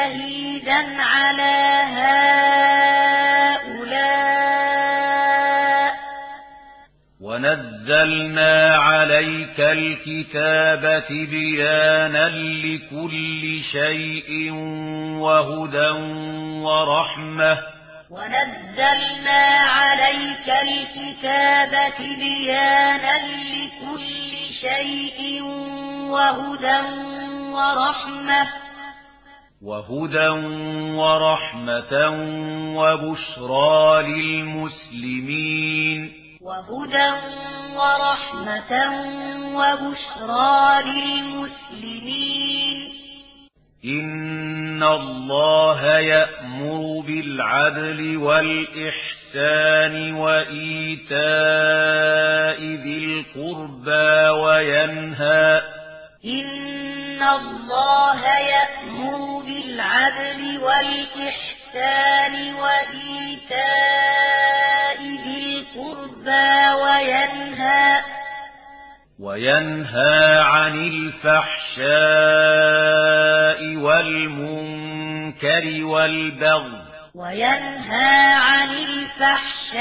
شهيدا على هؤلاء ونزلنا عليك الكتاب بيانا لكل شيء وهدى ورحمة ونزلنا عليك الكتاب بيانا لكل شيء وهدى ورحمة وهدى ورحمة وبشرى للمسلمين وهدى ورحمة وبشرى للمسلمين إن الله يأمر بالعدل والإحسان وإيتاء ذي القربى وينهى إن الله يأمر بالعدل والإحسان وإيتاء ذي القربى وينهى وينهى عن الفحشاء والمنكر والبغي وينهى عن الفحشاء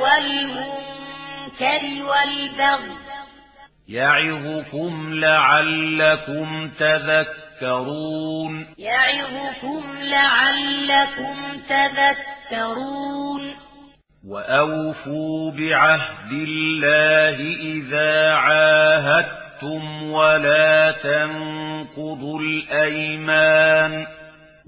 والمنكر والبغي يعظكم لعلكم تذكرون. يعظكم لعلكم تذكرون. وأوفوا بعهد الله إذا عاهدتم ولا تنقضوا الأيمان.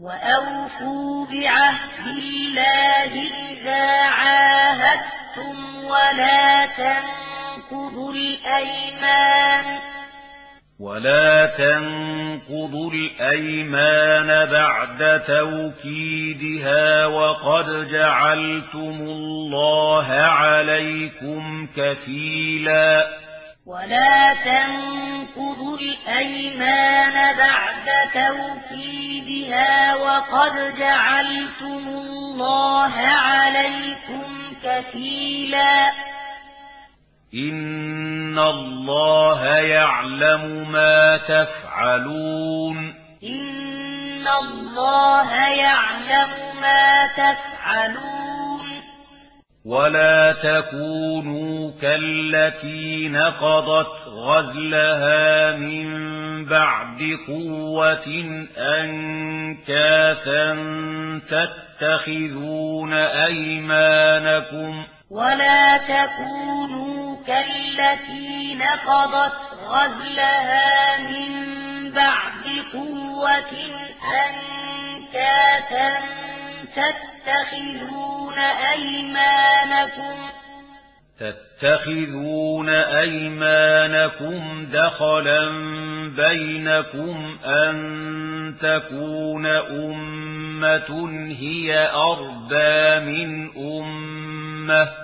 وأوفوا بعهد الله إذا عاهدتم ولا تنقضوا تنقضوا الأيمان. ولا تنقضوا الأيمان بعد توكيدها وقد جعلتم الله عليكم كفيلا. ولا تنقضوا الأيمان بعد توكيدها وقد جعلتم الله عليكم كفيلا. إن الله يعلم ما تفعلون إن الله يعلم ما تفعلون ولا تكونوا كالتي نقضت غزلها من بعد قوة أنكاثا تتخذون أيمانكم ولا تكونوا كالتي نقضت غزلها من بعد قوة أنكاتا تتخذون أيمانكم تتخذون أيمانكم دخلا بينكم أن تكون أمة هي أربى من أمة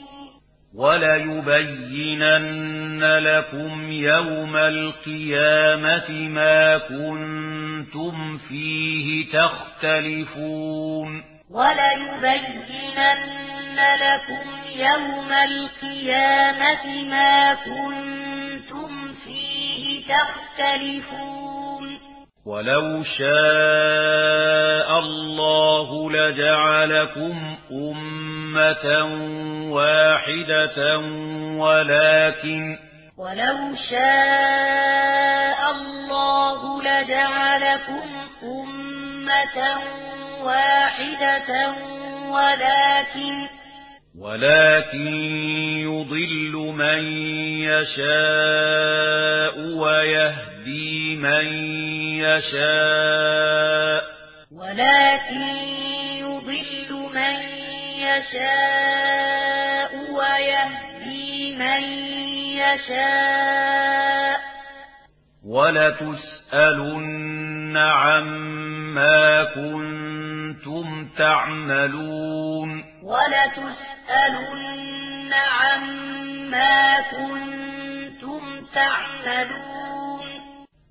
وَلَيُبَيِّنَنَّ لَكُمْ يَوْمَ الْقِيَامَةِ مَا كُنْتُمْ فِيهِ تَخْتَلِفُونَ وَلَيُبَيِّنَنَّ لَكُمْ يَوْمَ الْقِيَامَةِ مَا كُنْتُمْ فِيهِ تَخْتَلِفُونَ وَلَوْ شَاءَ اللَّهُ لَجَعَلَكُمْ أُمَّةً أمة واحدة ولكن ولو شاء الله لجعلكم أمة واحدة ولكن ولكن يضل من يشاء ويهدي من يشاء. ولكن يشاء ويهدي من يشاء. ولتسألن عما كنتم تعملون. ولتسألن عما كنتم تعملون.